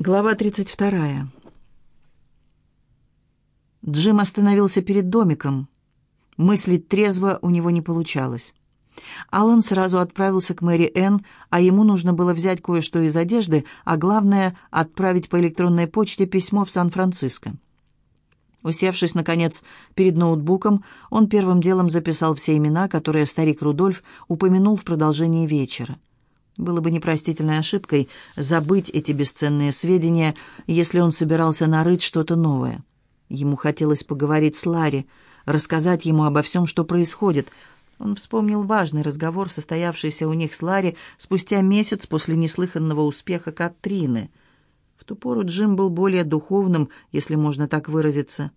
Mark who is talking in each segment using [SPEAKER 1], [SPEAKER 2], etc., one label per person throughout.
[SPEAKER 1] Глава 32. Джим остановился перед домиком. Мыслить трезво у него не получалось. Аллан сразу отправился к Мэри Энн, а ему нужно было взять кое-что из одежды, а главное — отправить по электронной почте письмо в Сан-Франциско. Усевшись, наконец, перед ноутбуком, он первым делом записал все имена, которые старик Рудольф упомянул в продолжении вечера. Было бы непростительной ошибкой забыть эти бесценные сведения, если он собирался нарыть что-то новое. Ему хотелось поговорить с Ларри, рассказать ему обо всем, что происходит. Он вспомнил важный разговор, состоявшийся у них с Ларри спустя месяц после неслыханного успеха Катрины. В ту пору Джим был более духовным, если можно так выразиться.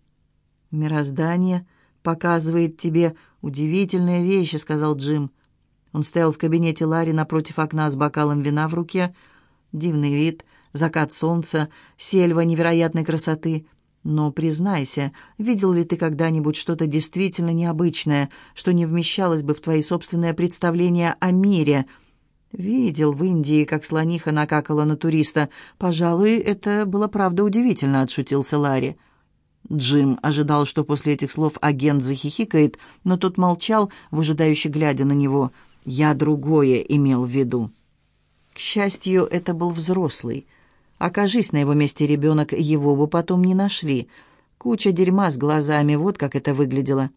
[SPEAKER 1] «Мироздание показывает тебе удивительные вещи», — сказал Джим. Он стоял в кабинете Ларри напротив окна с бокалом вина в руке. Дивный вид, закат солнца, сельва невероятной красоты. Но, признайся, видел ли ты когда-нибудь что-то действительно необычное, что не вмещалось бы в твои собственные представления о мире? Видел в Индии, как слониха накакала на туриста. Пожалуй, это было правда удивительно, отшутился Ларри. Джим ожидал, что после этих слов агент захихикает, но тот молчал, выжидающе глядя на него — я другое имел в виду. К счастью, это был взрослый. Окажись на его месте ребенок, его бы потом не нашли. Куча дерьма с глазами, вот как это выглядело.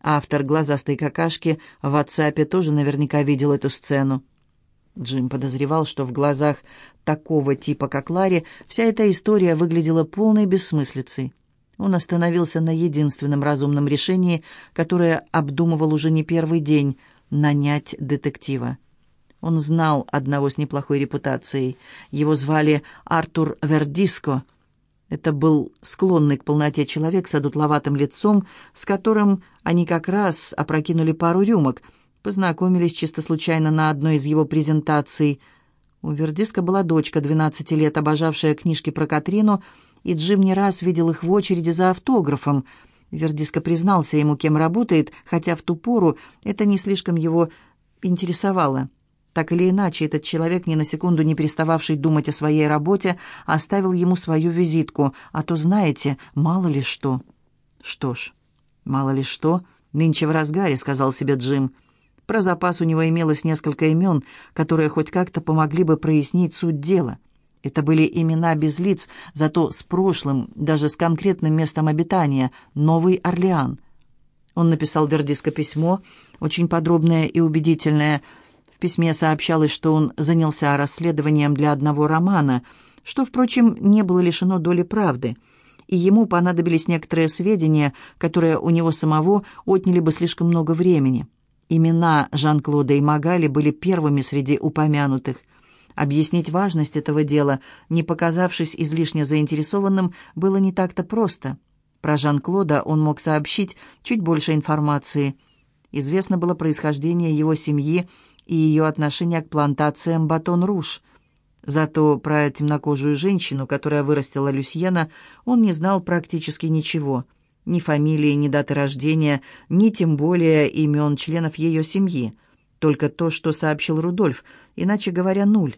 [SPEAKER 1] Автор глазастой какашки в WhatsApp тоже наверняка видел эту сцену. Джим подозревал, что в глазах такого типа, как Ларри, вся эта история выглядела полной бессмыслицей. Он остановился на единственном разумном решении, которое обдумывал уже не первый день — нанять детектива. Он знал одного с неплохой репутацией. Его звали Артур Вердиско. Это был склонный к полноте человек с одутловатым лицом, с которым они как раз опрокинули пару рюмок, познакомились чисто случайно на одной из его презентаций. У Вердиско была дочка 12 лет, обожавшая книжки про Катрину, и Джим не раз видел их в очереди за автографом — Вердиско признался ему, кем работает, хотя в ту пору это не слишком его интересовало. Так или иначе, этот человек, ни на секунду не перестававший думать о своей работе, оставил ему свою визитку, а то, знаете, мало ли что. Что ж, мало ли что, нынче в разгаре, сказал себе Джим. Про запас у него имелось несколько имен, которые хоть как-то помогли бы прояснить суть дела. Это были имена без лиц, зато с прошлым, даже с конкретным местом обитания – Новый Орлеан. Он написал Вердиско письмо, очень подробное и убедительное. В письме сообщалось, что он занялся расследованием для одного романа, что, впрочем, не было лишено доли правды. И ему понадобились некоторые сведения, которые у него самого отняли бы слишком много времени. Имена Жан-Клода и Магали были первыми среди упомянутых – Объяснить важность этого дела, не показавшись излишне заинтересованным, было не так-то просто. Про Жан-Клода он мог сообщить чуть больше информации. Известно было происхождение его семьи и ее отношение к плантациям «Батон-Руж». Зато про темнокожую женщину, которая вырастила Люсьена, он не знал практически ничего. Ни фамилии, ни даты рождения, ни тем более имен членов ее семьи. Только то, что сообщил Рудольф, иначе говоря, нуль.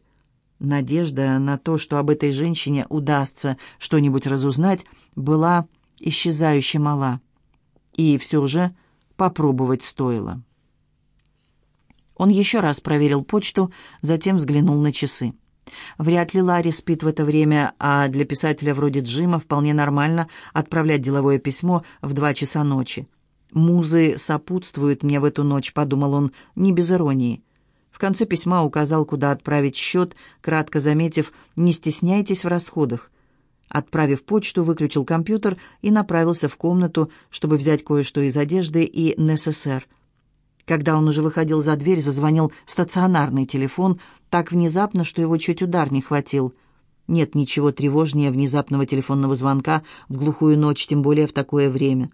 [SPEAKER 1] Надежда на то, что об этой женщине удастся что-нибудь разузнать, была исчезающе мала. И все же попробовать стоило. Он еще раз проверил почту, затем взглянул на часы. Вряд ли Ларри спит в это время, а для писателя вроде Джима вполне нормально отправлять деловое письмо в два часа ночи. «Музы сопутствуют мне в эту ночь», — подумал он, не без иронии. В конце письма указал, куда отправить счет, кратко заметив «не стесняйтесь в расходах». Отправив почту, выключил компьютер и направился в комнату, чтобы взять кое-что из одежды и НССР. Когда он уже выходил за дверь, зазвонил стационарный телефон так внезапно, что его чуть удар не хватил. Нет ничего тревожнее внезапного телефонного звонка в глухую ночь, тем более в такое время.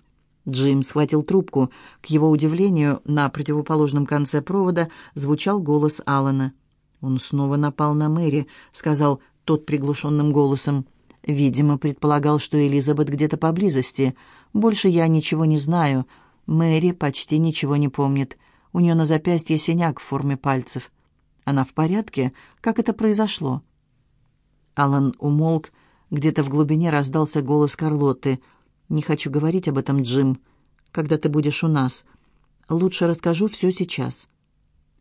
[SPEAKER 1] Джим схватил трубку. К его удивлению, на противоположном конце провода звучал голос Алана. «Он снова напал на Мэри», — сказал тот приглушенным голосом. «Видимо, предполагал, что Элизабет где-то поблизости. Больше я ничего не знаю. Мэри почти ничего не помнит. У нее на запястье синяк в форме пальцев. Она в порядке? Как это произошло?» Алан умолк, где-то в глубине раздался голос Карлотты. «Не хочу говорить об этом, Джим, когда ты будешь у нас. Лучше расскажу все сейчас».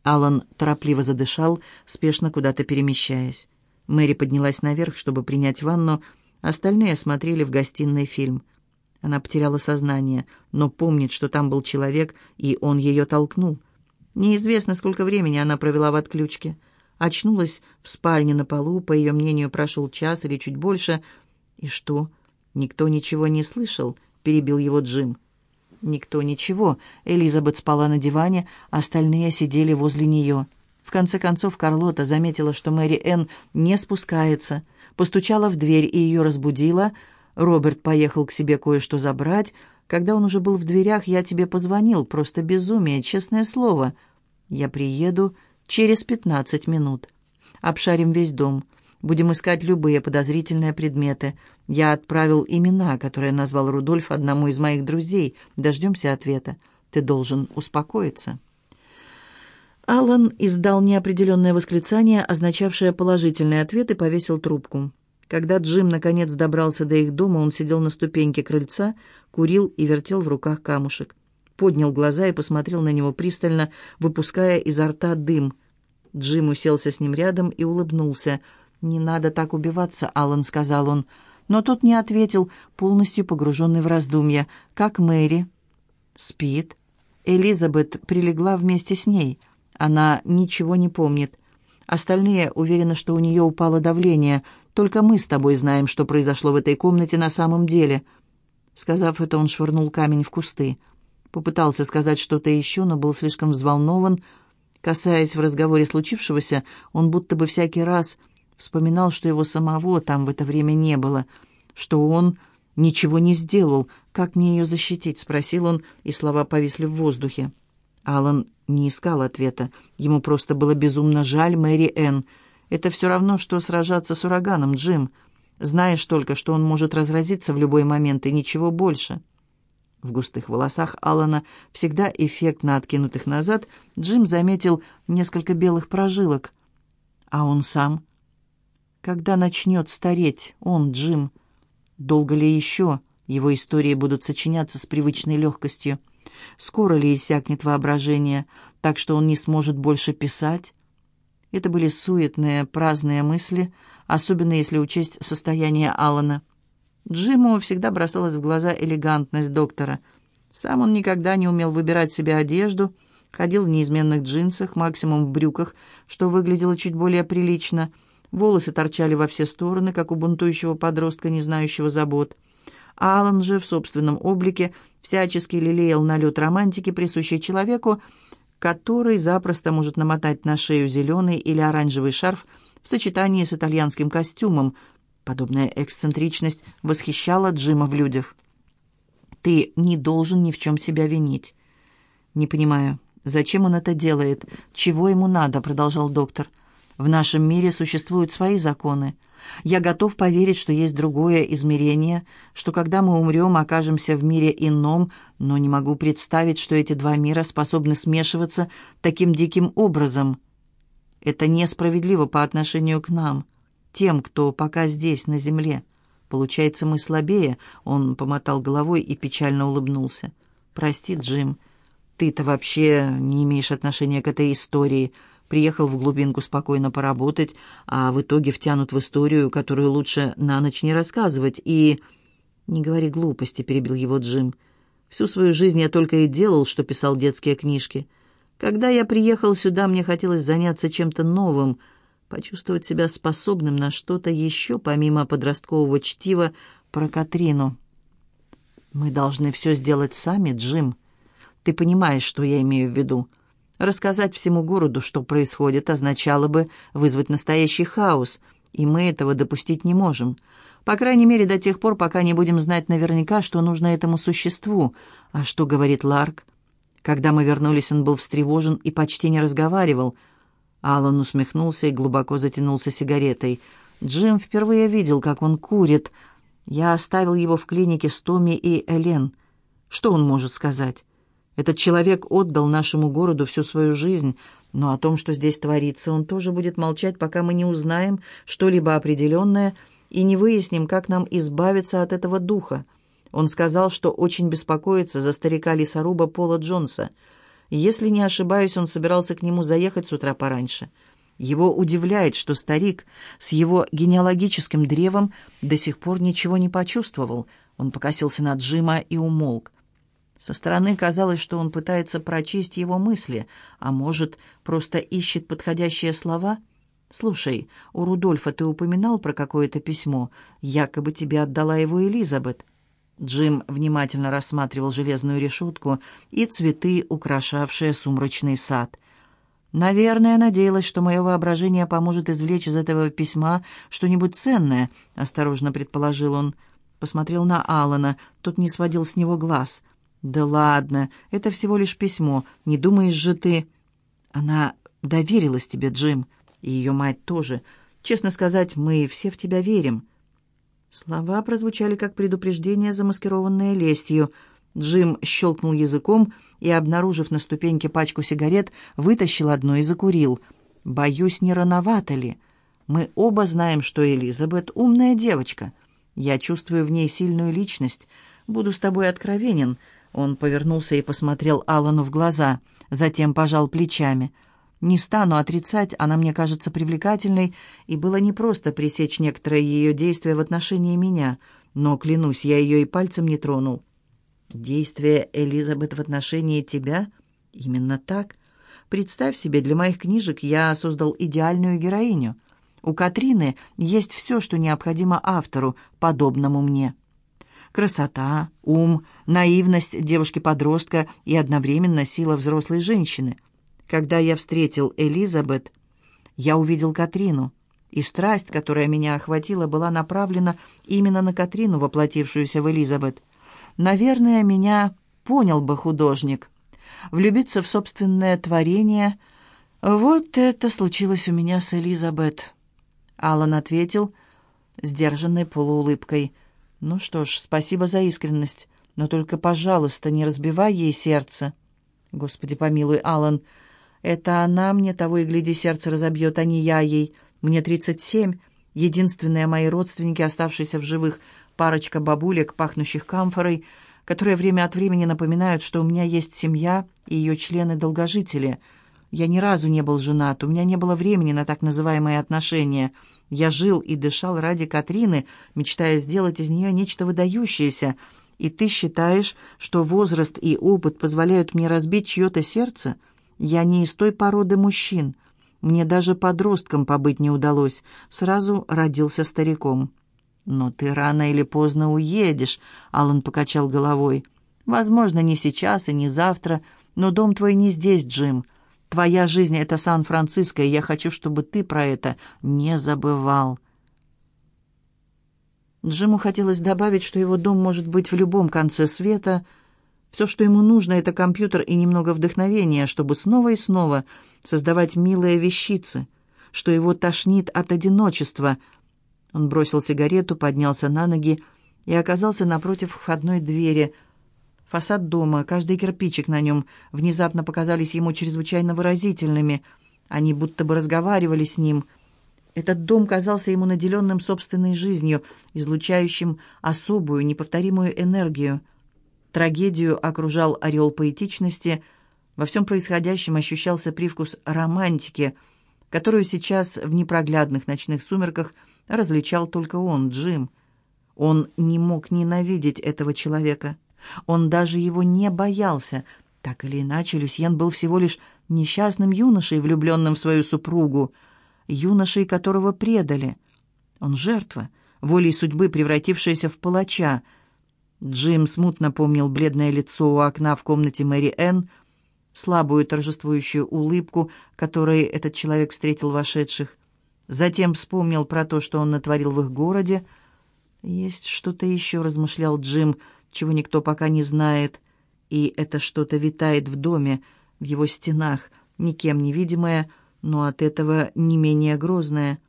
[SPEAKER 1] Алан торопливо задышал, спешно куда-то перемещаясь. Мэри поднялась наверх, чтобы принять ванну, остальные смотрели в гостиной фильм. Она потеряла сознание, но помнит, что там был человек, и он ее толкнул. Неизвестно, сколько времени она провела в отключке. Очнулась в спальне на полу, по ее мнению, прошел час или чуть больше. «И что? Никто ничего не слышал?» — перебил его Джим. Никто ничего. Элизабет спала на диване, остальные сидели возле нее. В конце концов Карлота заметила, что Мэри Энн не спускается, постучала в дверь и ее разбудила. Роберт поехал к себе кое-что забрать. Когда он уже был в дверях, я тебе позвонил. Просто безумие, честное слово. Я приеду через пятнадцать минут. Обшарим весь дом. Будем искать любые подозрительные предметы. Я отправил имена, которые назвал Рудольф одному из моих друзей. Дождемся ответа. Ты должен успокоиться». Алан издал неопределенное восклицание, означавшее положительный ответ, и повесил трубку. Когда Джим наконец добрался до их дома, он сидел на ступеньке крыльца, курил и вертел в руках камушек. Поднял глаза и посмотрел на него пристально, выпуская изо рта дым. Джим уселся с ним рядом и улыбнулся – «Не надо так убиваться, Аллан», — сказал он. Но тот не ответил, полностью погруженный в раздумья. «Как Мэри?» «Спит». Элизабет прилегла вместе с ней. Она ничего не помнит. Остальные уверены, что у нее упало давление. Только мы с тобой знаем, что произошло в этой комнате на самом деле». Сказав это, он швырнул камень в кусты. Попытался сказать что-то еще, но был слишком взволнован. Касаясь в разговоре случившегося, он будто бы всякий раз Вспоминал, что его самого там в это время не было, что он ничего не сделал. «Как мне ее защитить?» — спросил он, и слова повисли в воздухе. Алан не искал ответа. Ему просто было безумно жаль Мэри Энн. Это все равно, что сражаться с ураганом, Джим. Знаешь только, что он может разразиться в любой момент, и ничего больше. В густых волосах Алана, всегда эффектно откинутых назад, Джим заметил несколько белых прожилок. А он сам? Когда начнет стареть он, Джим? Долго ли еще его истории будут сочиняться с привычной легкостью? Скоро ли иссякнет воображение, так что он не сможет больше писать? Это были суетные, праздные мысли, особенно если учесть состояние Алана. Джиму всегда бросалась в глаза элегантность доктора. Сам он никогда не умел выбирать себе одежду, ходил в неизменных джинсах, максимум в брюках, что выглядело чуть более прилично – волосы торчали во все стороны, как у бунтующего подростка, не знающего забот. Алан же в собственном облике всячески лелеял налет романтики, присущий человеку, который запросто может намотать на шею зеленый или оранжевый шарф в сочетании с итальянским костюмом. Подобная эксцентричность восхищала Джима в людях. «Ты не должен ни в чем себя винить». «Не понимаю, зачем он это делает? Чего ему надо?» — продолжал доктор. В нашем мире существуют свои законы. Я готов поверить, что есть другое измерение, что когда мы умрем, окажемся в мире ином, но не могу представить, что эти два мира способны смешиваться таким диким образом. Это несправедливо по отношению к нам, тем, кто пока здесь, на земле. Получается, мы слабее, он помотал головой и печально улыбнулся. «Прости, Джим, ты-то вообще не имеешь отношения к этой истории», приехал в глубинку спокойно поработать, а в итоге втянут в историю, которую лучше на ночь не рассказывать, и... «Не говори глупости», — перебил его Джим. «Всю свою жизнь я только и делал, что писал детские книжки. Когда я приехал сюда, мне хотелось заняться чем-то новым, почувствовать себя способным на что-то еще, помимо подросткового чтива про Катрину». «Мы должны все сделать сами, Джим. Ты понимаешь, что я имею в виду?» Рассказать всему городу, что происходит, означало бы вызвать настоящий хаос, и мы этого допустить не можем. По крайней мере, до тех пор, пока не будем знать наверняка, что нужно этому существу. А что говорит Ларк? Когда мы вернулись, он был встревожен и почти не разговаривал. Алан усмехнулся и глубоко затянулся сигаретой. Джим впервые видел, как он курит. Я оставил его в клинике с Томми и Элен. Что он может сказать? Этот человек отдал нашему городу всю свою жизнь, Но о том, что здесь творится, он тоже будет молчать, пока мы не узнаем что-либо определенное и не выясним, как нам избавиться от этого духа. Он сказал, что очень беспокоится за старика-лесоруба Пола Джонса. Если не ошибаюсь, он собирался к нему заехать с утра пораньше. Его удивляет, что старик с его генеалогическим древом до сих пор ничего не почувствовал. Он покосился на Джима и умолк. Со стороны казалось, что он пытается прочесть его мысли, а может, просто ищет подходящие слова. «Слушай, у Рудольфа ты упоминал про какое-то письмо? Якобы тебе отдала его Элизабет». Джим внимательно рассматривал железную решетку и цветы, украшавшие сумрачный сад. «Наверное, надеялась, что мое воображение поможет извлечь из этого письма что-нибудь ценное», — осторожно предположил он. Посмотрел на Алана, тот не сводил с него глаз. «Да ладно, это всего лишь письмо. Не думаешь же ты...» «Она доверилась тебе, Джим, и ее мать тоже. Честно сказать, мы все в тебя верим». Слова прозвучали как предупреждение, замаскированное лестью. Джим щелкнул языком и, обнаружив на ступеньке пачку сигарет, вытащил одну и закурил. «Боюсь, не рановато ли? Мы оба знаем, что Элизабет — умная девочка. Я чувствую в ней сильную личность. Буду с тобой откровенен». Он повернулся и посмотрел Алану в глаза, затем пожал плечами. «Не стану отрицать, она мне кажется привлекательной, и было непросто пресечь некоторые ее действия в отношении меня, но, клянусь, я ее и пальцем не тронул». «Действия Элизабет в отношении тебя? Именно так. Представь себе, для моих книжек я создал идеальную героиню. У Катрины есть все, что необходимо автору, подобному мне» красота, ум, наивность девушки-подростка и одновременно сила взрослой женщины. Когда я встретил Элизабет, я увидел Катрину, и страсть, которая меня охватила, была направлена именно на Катрину, воплотившуюся в Элизабет. Наверное, меня понял бы художник. Влюбиться в собственное творение — вот это случилось у меня с Элизабет. Алан ответил сдержанной полуулыбкой — «Ну что ж, спасибо за искренность, но только, пожалуйста, не разбивай ей сердце». «Господи помилуй, Алан, это она мне того и гляди сердце разобьет, а не я ей. Мне тридцать семь, единственные мои родственники, оставшиеся в живых, парочка бабулек, пахнущих камфорой, которые время от времени напоминают, что у меня есть семья и ее члены-долгожители». Я ни разу не был женат, у меня не было времени на так называемые отношения. Я жил и дышал ради Катрины, мечтая сделать из нее нечто выдающееся. И ты считаешь, что возраст и опыт позволяют мне разбить чье-то сердце? Я не из той породы мужчин. Мне даже подростком побыть не удалось. Сразу родился стариком. «Но ты рано или поздно уедешь», — Алан покачал головой. «Возможно, не сейчас и не завтра, но дом твой не здесь, Джим. Твоя жизнь — это Сан-Франциско, и я хочу, чтобы ты про это не забывал». Джиму хотелось добавить, что его дом может быть в любом конце света. Все, что ему нужно, это компьютер и немного вдохновения, чтобы снова и снова создавать милые вещицы, что его тошнит от одиночества. Он бросил сигарету, поднялся на ноги и оказался напротив входной двери — Фасад дома, каждый кирпичик на нем внезапно показались ему чрезвычайно выразительными. Они будто бы разговаривали с ним. Этот дом казался ему наделенным собственной жизнью, излучающим особую, неповторимую энергию. Трагедию окружал орел поэтичности. Во всем происходящем ощущался привкус романтики, которую сейчас в непроглядных ночных сумерках различал только он, Джим. Он не мог ненавидеть этого человека. Он даже его не боялся. Так или иначе, Люсьен был всего лишь несчастным юношей, влюбленным в свою супругу, юношей, которого предали. Он жертва, волей судьбы превратившаяся в палача. Джим смутно помнил бледное лицо у окна в комнате Мэри Энн, слабую торжествующую улыбку, которой этот человек встретил вошедших. Затем вспомнил про то, что он натворил в их городе. «Есть что-то еще», — размышлял Джим, — чего никто пока не знает, и это что-то витает в доме, в его стенах, никем не видимое, но от этого не менее грозное.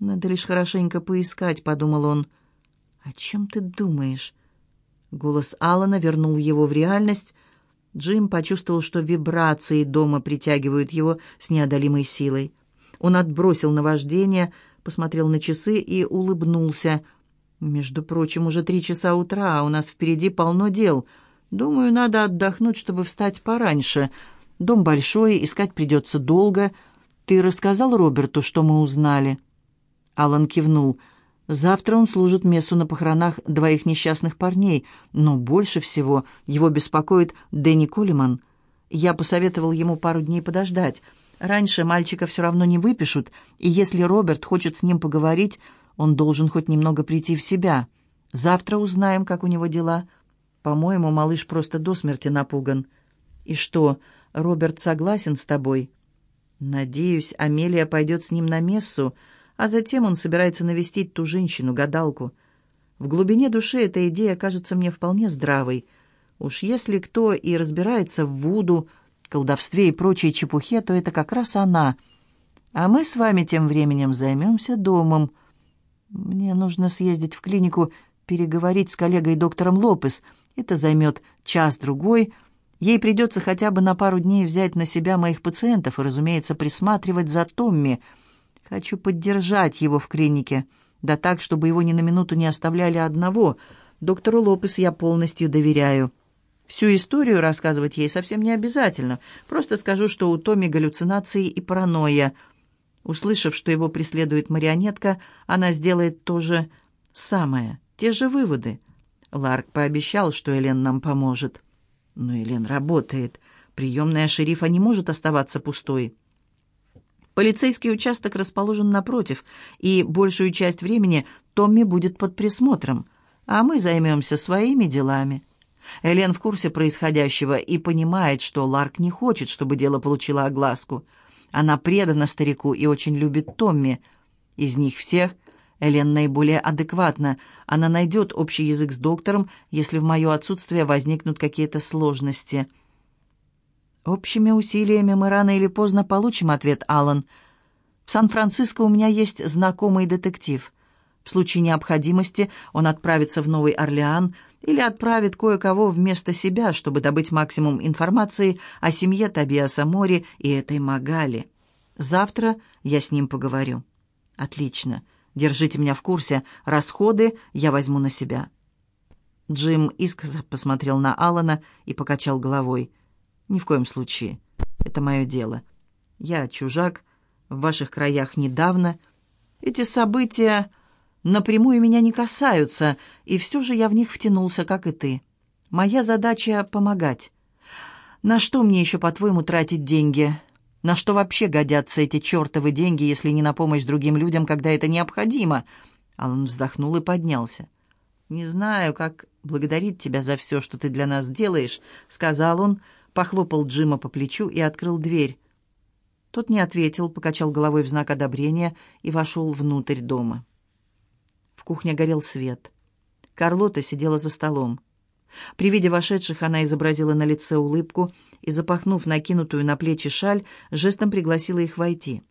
[SPEAKER 1] «Надо лишь хорошенько поискать», — подумал он. «О чем ты думаешь?» Голос Алана вернул его в реальность. Джим почувствовал, что вибрации дома притягивают его с неодолимой силой. Он отбросил наваждение, посмотрел на часы и улыбнулся. «Между прочим, уже три часа утра, а у нас впереди полно дел. Думаю, надо отдохнуть, чтобы встать пораньше. Дом большой, искать придется долго. Ты рассказал Роберту, что мы узнали?» Алан кивнул. «Завтра он служит мессу на похоронах двоих несчастных парней, но больше всего его беспокоит Дэнни Коллиман. Я посоветовал ему пару дней подождать». Раньше мальчика все равно не выпишут, и если Роберт хочет с ним поговорить, он должен хоть немного прийти в себя. Завтра узнаем, как у него дела. По-моему, малыш просто до смерти напуган. И что, Роберт согласен с тобой? Надеюсь, Амелия пойдет с ним на мессу, а затем он собирается навестить ту женщину-гадалку. В глубине души эта идея кажется мне вполне здравой. Уж если кто и разбирается в Вуду, колдовстве и прочей чепухе, то это как раз она. А мы с вами тем временем займемся домом. Мне нужно съездить в клинику, переговорить с коллегой доктором Лопес. Это займет час-другой. Ей придется хотя бы на пару дней взять на себя моих пациентов и, разумеется, присматривать за Томми. Хочу поддержать его в клинике, да так, чтобы его ни на минуту не оставляли одного. Доктору Лопес я полностью доверяю. Всю историю рассказывать ей совсем не обязательно. Просто скажу, что у Томи галлюцинации и паранойя. Услышав, что его преследует марионетка, она сделает то же самое, те же выводы. Ларк пообещал, что Элен нам поможет. Но Элен работает. Приемная шерифа не может оставаться пустой. Полицейский участок расположен напротив, и большую часть времени Томми будет под присмотром, а мы займемся своими делами. Элен в курсе происходящего и понимает, что Ларк не хочет, чтобы дело получило огласку. Она предана старику и очень любит Томми. Из них всех Элен наиболее адекватна. Она найдет общий язык с доктором, если в мое отсутствие возникнут какие-то сложности. «Общими усилиями мы рано или поздно получим ответ, Алан. В Сан-Франциско у меня есть знакомый детектив. В случае необходимости он отправится в Новый Орлеан или отправит кое-кого вместо себя, чтобы добыть максимум информации о семье Табиаса Мори и этой Магали. Завтра я с ним поговорю. Отлично. Держите меня в курсе. Расходы я возьму на себя. Джим искоса посмотрел на Алана и покачал головой. «Ни в коем случае. Это мое дело. Я чужак, в ваших краях недавно. Эти события напрямую меня не касаются, и все же я в них втянулся, как и ты. Моя задача — помогать. На что мне еще, по-твоему, тратить деньги? На что вообще годятся эти чертовы деньги, если не на помощь другим людям, когда это необходимо?» Алан вздохнул и поднялся. «Не знаю, как благодарить тебя за все, что ты для нас делаешь», — сказал он, похлопал Джима по плечу и открыл дверь. Тот не ответил, покачал головой в знак одобрения и вошел внутрь дома. В кухне горел свет. Карлота сидела за столом. При виде вошедших она изобразила на лице улыбку и, запахнув накинутую на плечи шаль, жестом пригласила их войти.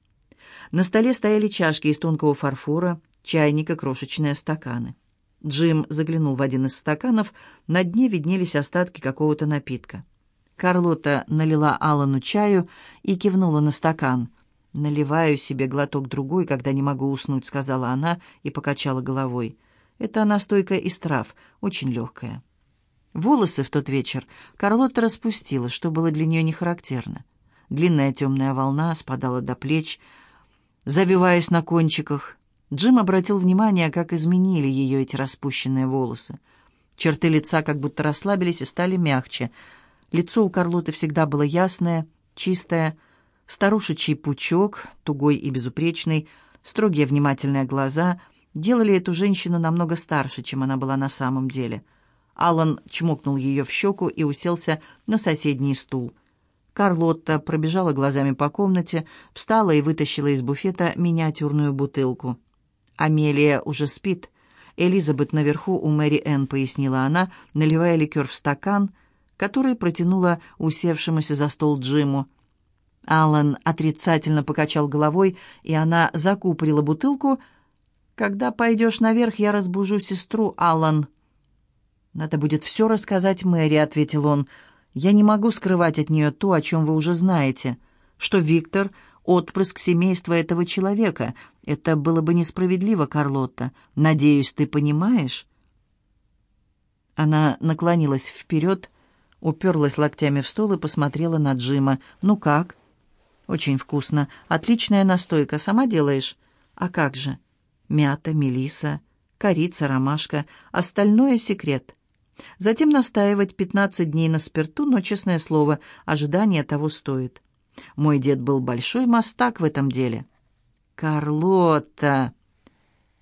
[SPEAKER 1] На столе стояли чашки из тонкого фарфора, чайник и крошечные стаканы. Джим заглянул в один из стаканов, на дне виднелись остатки какого-то напитка. Карлота налила Алану чаю и кивнула на стакан — «Наливаю себе глоток другой, когда не могу уснуть», — сказала она и покачала головой. «Это настойка из трав, очень легкая». Волосы в тот вечер Карлотта распустила, что было для нее не характерно. Длинная темная волна спадала до плеч, завиваясь на кончиках. Джим обратил внимание, как изменили ее эти распущенные волосы. Черты лица как будто расслабились и стали мягче. Лицо у Карлоты всегда было ясное, чистое, Старушечий пучок, тугой и безупречный, строгие внимательные глаза делали эту женщину намного старше, чем она была на самом деле. Алан чмокнул ее в щеку и уселся на соседний стул. Карлотта пробежала глазами по комнате, встала и вытащила из буфета миниатюрную бутылку. «Амелия уже спит. Элизабет наверху у Мэри Энн», — пояснила она, наливая ликер в стакан, который протянула усевшемуся за стол Джиму. Алан отрицательно покачал головой, и она закупорила бутылку. «Когда пойдешь наверх, я разбужу сестру, Алан». «Надо будет все рассказать Мэри», — ответил он. Я не могу скрывать от нее то, о чем вы уже знаете, что Виктор — отпрыск семейства этого человека. Это было бы несправедливо, Карлотта. Надеюсь, ты понимаешь?» Она наклонилась вперед, уперлась локтями в стол и посмотрела на Джима. «Ну как?» «Очень вкусно. Отличная настойка. Сама делаешь?» «А как же?» «Мята, мелиса, корица, ромашка. Остальное — секрет». Затем настаивать 15 дней на спирту, но, честное слово, ожидание того стоит. Мой дед был большой мастак в этом деле. «Карлотта!»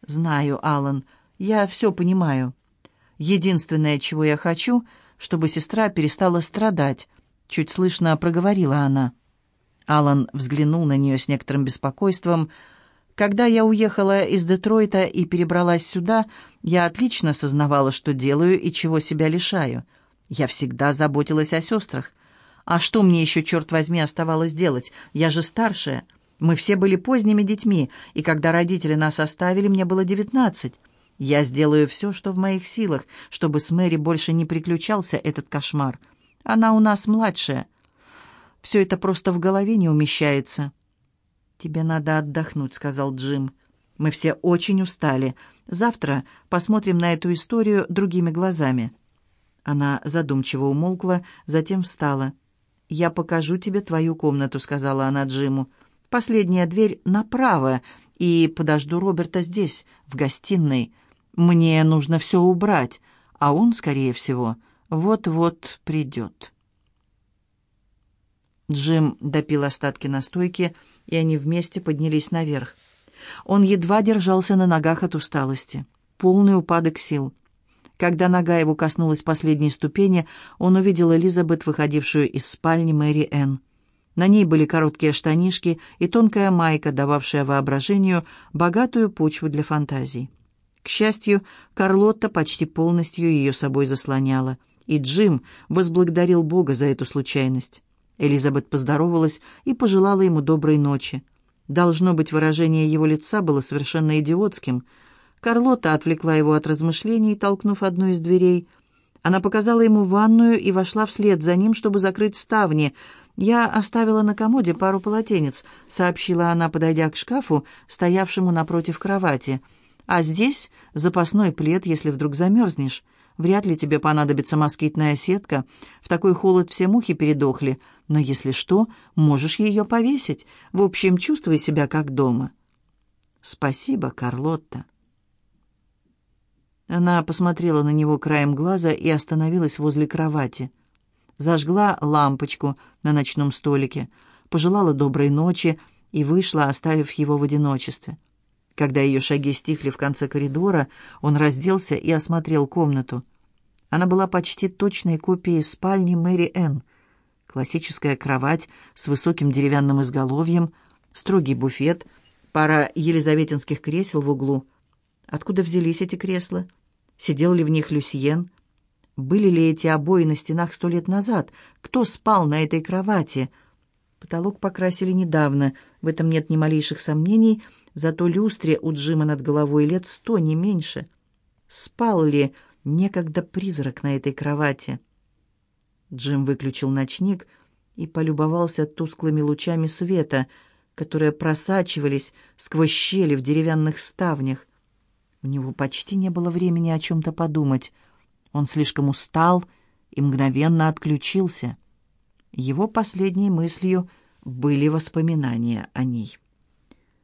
[SPEAKER 1] «Знаю, Алан, я все понимаю. Единственное, чего я хочу, чтобы сестра перестала страдать», — чуть слышно проговорила она. Алан взглянул на нее с некоторым беспокойством — когда я уехала из Детройта и перебралась сюда, я отлично сознавала, что делаю и чего себя лишаю. Я всегда заботилась о сестрах. А что мне еще, черт возьми, оставалось делать? Я же старшая. Мы все были поздними детьми, и когда родители нас оставили, мне было девятнадцать. Я сделаю все, что в моих силах, чтобы с Мэри больше не приключался этот кошмар. Она у нас младшая. Все это просто в голове не умещается. «Тебе надо отдохнуть», — сказал Джим. «Мы все очень устали. Завтра посмотрим на эту историю другими глазами». Она задумчиво умолкла, затем встала. «Я покажу тебе твою комнату», — сказала она Джиму. «Последняя дверь направо, и подожду Роберта здесь, в гостиной. Мне нужно все убрать, а он, скорее всего, вот-вот придет». Джим допил остатки настойки, и они вместе поднялись наверх. Он едва держался на ногах от усталости. Полный упадок сил. Когда нога его коснулась последней ступени, он увидел Элизабет, выходившую из спальни Мэри Энн. На ней были короткие штанишки и тонкая майка, дававшая воображению богатую почву для фантазий. К счастью, Карлотта почти полностью ее собой заслоняла, и Джим возблагодарил Бога за эту случайность. Элизабет поздоровалась и пожелала ему доброй ночи. Должно быть, выражение его лица было совершенно идиотским. Карлота отвлекла его от размышлений, толкнув одну из дверей. Она показала ему ванную и вошла вслед за ним, чтобы закрыть ставни. «Я оставила на комоде пару полотенец», — сообщила она, подойдя к шкафу, стоявшему напротив кровати. «А здесь запасной плед, если вдруг замерзнешь. Вряд ли тебе понадобится москитная сетка. В такой холод все мухи передохли. Но если что, можешь ее повесить. В общем, чувствуй себя как дома». «Спасибо, Карлотта». Она посмотрела на него краем глаза и остановилась возле кровати. Зажгла лампочку на ночном столике, пожелала доброй ночи и вышла, оставив его в одиночестве. Когда ее шаги стихли в конце коридора, он разделся и осмотрел комнату. Она была почти точной копией спальни Мэри Энн. Классическая кровать с высоким деревянным изголовьем, строгий буфет, пара елизаветинских кресел в углу. Откуда взялись эти кресла? Сидел ли в них Люсьен? Были ли эти обои на стенах сто лет назад? Кто спал на этой кровати? Потолок покрасили недавно, в этом нет ни малейших сомнений, зато люстре у Джима над головой лет сто, не меньше. Спал ли некогда призрак на этой кровати. Джим выключил ночник и полюбовался тусклыми лучами света, которые просачивались сквозь щели в деревянных ставнях. У него почти не было времени о чем-то подумать. Он слишком устал и мгновенно отключился. Его последней мыслью были воспоминания о ней.